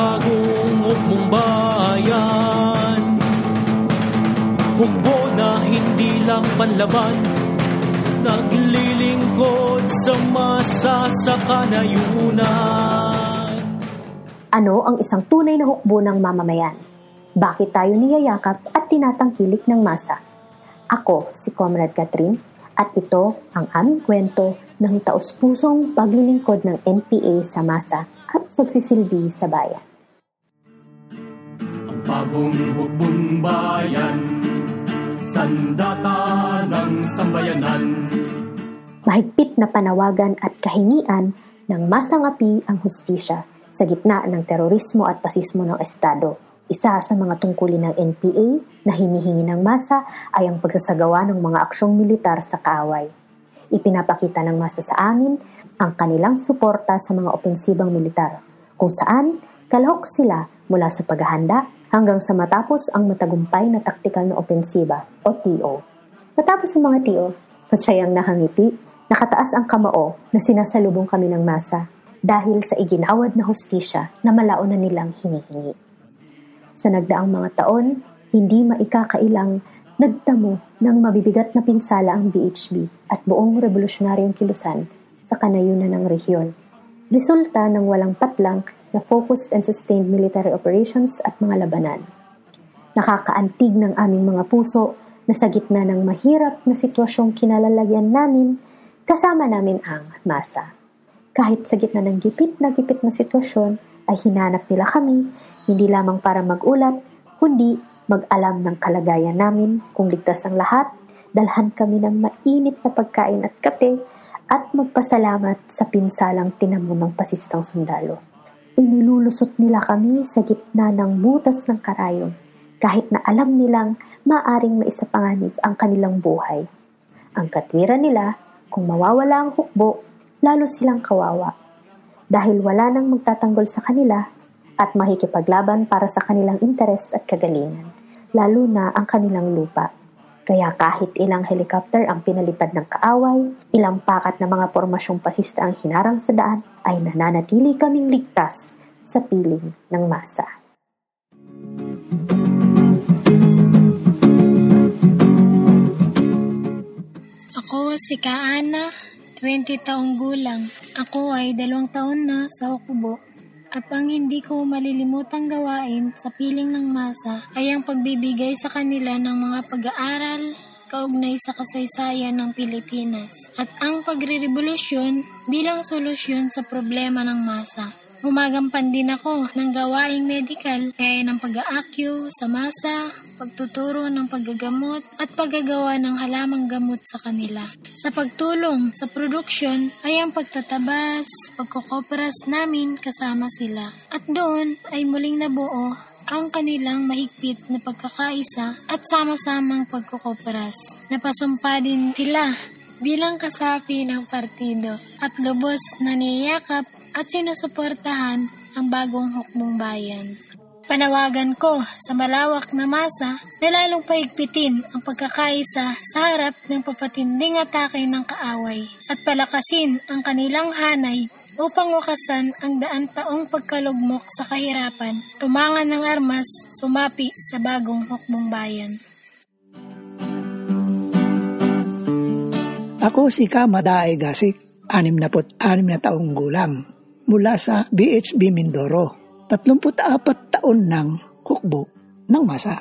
bagong hukbong bayan Hukbo na hindi lang panlaban Naglilingkod sa masa sa kanayunan Ano ang isang tunay na hukbo ng mamamayan? Bakit tayo niyayakap at tinatangkilik ng masa? Ako si Comrade Catherine at ito ang aming kwento ng taus-pusong paglilingkod ng NPA sa masa at pagsisilbi sa bayan. Bagong hukbong bayan, sandata ng sambayanan. Mahigpit na panawagan at kahingian ng masangapi ang hustisya sa gitna ng terorismo at pasismo ng Estado. Isa sa mga tungkulin ng NPA na hinihingi ng masa ay ang pagsasagawa ng mga aksyong militar sa kaaway. Ipinapakita ng masa sa amin ang kanilang suporta sa mga opensibang militar, kung saan kalahok sila mula sa paghahanda hanggang sa matapos ang matagumpay na taktikal na opensiba o TO. Matapos ang mga TO, masayang nakangiti, nakataas ang kamao na sinasalubong kami ng masa dahil sa iginawad na hustisya na malaon na nilang hinihingi. Sa nagdaang mga taon, hindi maikakailang nagtamo ng mabibigat na pinsala ang BHB at buong revolusyonaryong kilusan sa kanayunan ng rehiyon. Resulta ng walang patlang na focused and sustained military operations at mga labanan. Nakakaantig ng aming mga puso na sa gitna ng mahirap na sitwasyong kinalalagyan namin, kasama namin ang masa. Kahit sa gitna ng gipit na gipit na sitwasyon, ay hinanap nila kami hindi lamang para magulat, kundi mag-alam ng kalagayan namin kung ligtas ang lahat, dalhan kami ng mainit na pagkain at kape, at magpasalamat sa pinsalang tinamo ng pasistang sundalo. Inilulusot nila kami sa gitna ng butas ng karayom, kahit na alam nilang maaring maisapanganib ang kanilang buhay. Ang katwiran nila, kung mawawala ang hukbo, lalo silang kawawa. Dahil wala nang magtatanggol sa kanila, at makikipaglaban para sa kanilang interes at kagalingan, lalo na ang kanilang lupa. Kaya kahit ilang helicopter ang pinalipad ng kaaway, ilang pakat na mga pormasyong pasista ang hinarang sa daan, ay nananatili kaming ligtas sa piling ng masa. Ako si Kaana, 20 taong gulang. Ako ay dalawang taon na sa Okubo at ang hindi ko malilimutang gawain sa piling ng masa ay ang pagbibigay sa kanila ng mga pag-aaral kaugnay sa kasaysayan ng Pilipinas at ang pagre-revolusyon bilang solusyon sa problema ng masa. Gumagampan din ako ng gawaing medical gaya ng pag-aakyo sa masa, pagtuturo ng paggagamot at paggagawa ng halamang gamot sa kanila. Sa pagtulong sa produksyon ay ang pagtatabas, pagkukopras namin kasama sila. At doon ay muling nabuo ang kanilang mahigpit na pagkakaisa at sama-samang pagkukopras. Napasumpa din sila bilang kasapi ng partido at lubos na niyayakap at sinusuportahan ang bagong hukbong bayan. Panawagan ko sa malawak na masa na lalong paigpitin ang pagkakaisa sa harap ng papatinding atake ng kaaway at palakasin ang kanilang hanay upang wakasan ang daan taong pagkalugmok sa kahirapan, tumangan ng armas, sumapi sa bagong hukbong bayan. Ako si Kamadaay Gasik, 66 na taong gulang, mula sa BHB Mindoro. 34 taon ng hukbo ng masa.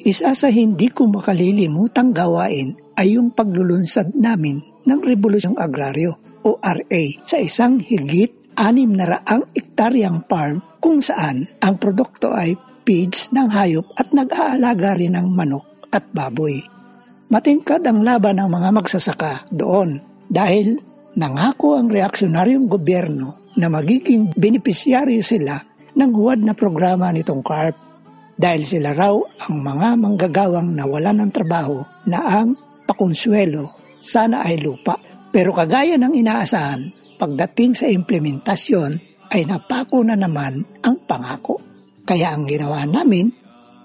Isa sa hindi ko makalilimutang gawain ay yung paglulunsad namin ng Revolusyong Agraryo o RA sa isang higit anim na raang ektaryang farm kung saan ang produkto ay feeds ng hayop at nag-aalaga rin ng manok at baboy. Matingkad ang laban ng mga magsasaka doon dahil nangako ang reaksyonaryong gobyerno na magiging benepisyaryo sila ng huwad na programa nitong CARP dahil sila raw ang mga manggagawang nawalan ng trabaho na ang pakonsuelo sana ay lupa. Pero kagaya ng inaasahan, pagdating sa implementasyon ay napako na naman ang pangako. Kaya ang ginawa namin,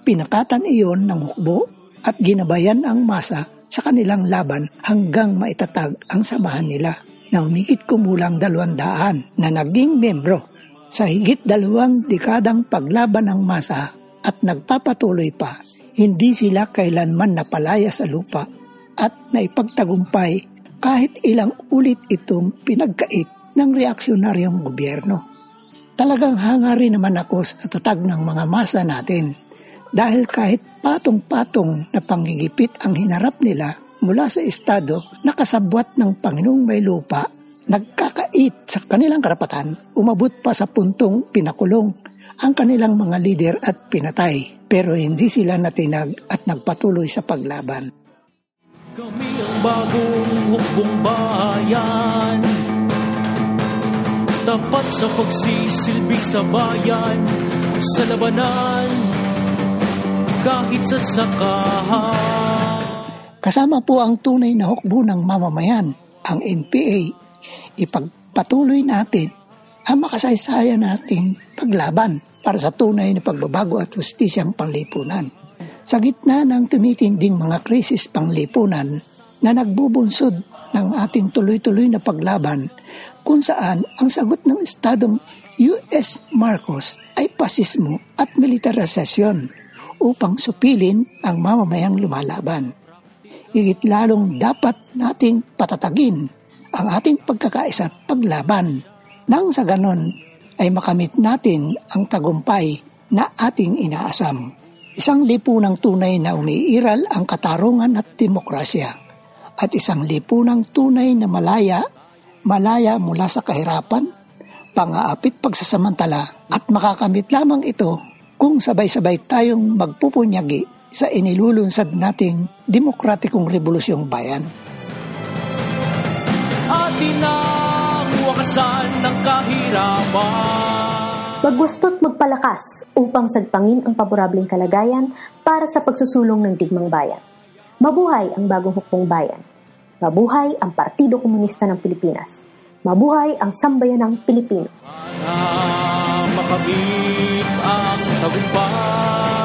pinakatan iyon ng hukbo at ginabayan ang masa sa kanilang laban hanggang maitatag ang samahan nila. Na umikit kumulang dalawandaan na naging membro Sa higit dalawang dekadang paglaban ng masa at nagpapatuloy pa, hindi sila kailanman napalaya sa lupa at naipagtagumpay kahit ilang ulit itong pinagkait ng reaksyonaryong gobyerno. Talagang hangarin naman ako sa tatag ng mga masa natin dahil kahit patong-patong na panggigipit ang hinarap nila mula sa estado na kasabwat ng Panginoong may lupa, nagkakait sa kanilang karapatan, umabot pa sa puntong pinakulong ang kanilang mga lider at pinatay. Pero hindi sila natinag at nagpatuloy sa paglaban. Kami ang bagong hukbong bayan Tapat sa pagsisilbi sa bayan Sa labanan Kahit sa sakahan Kasama po ang tunay na hukbo ng mamamayan, ang NPA. Ipagpatuloy natin ang makasaysayan nating paglaban para sa tunay na pagbabago at justisyang panlipunan. Sa gitna ng tumitinding mga krisis panglipunan na nagbubunsod ng ating tuloy-tuloy na paglaban kung saan ang sagot ng Estadong US Marcos ay pasismo at militarisasyon upang supilin ang mamamayang lumalaban higit lalong dapat nating patatagin ang ating pagkakaisa at paglaban nang sa ganon ay makamit natin ang tagumpay na ating inaasam. Isang lipunang tunay na umiiral ang katarungan at demokrasya at isang lipunang tunay na malaya, malaya mula sa kahirapan, pangaapit pagsasamantala at makakamit lamang ito kung sabay-sabay tayong magpupunyagi sa inilulunsad nating demokratikong revolusyong bayan. Atin ang wakasan ng kahirapan Magwasto't magpalakas upang sagpangin ang paborableng kalagayan para sa pagsusulong ng digmang bayan. Mabuhay ang bagong hukbong bayan. Mabuhay ang Partido Komunista ng Pilipinas. Mabuhay ang sambayanang Pilipino. Para makamit ang tagumpay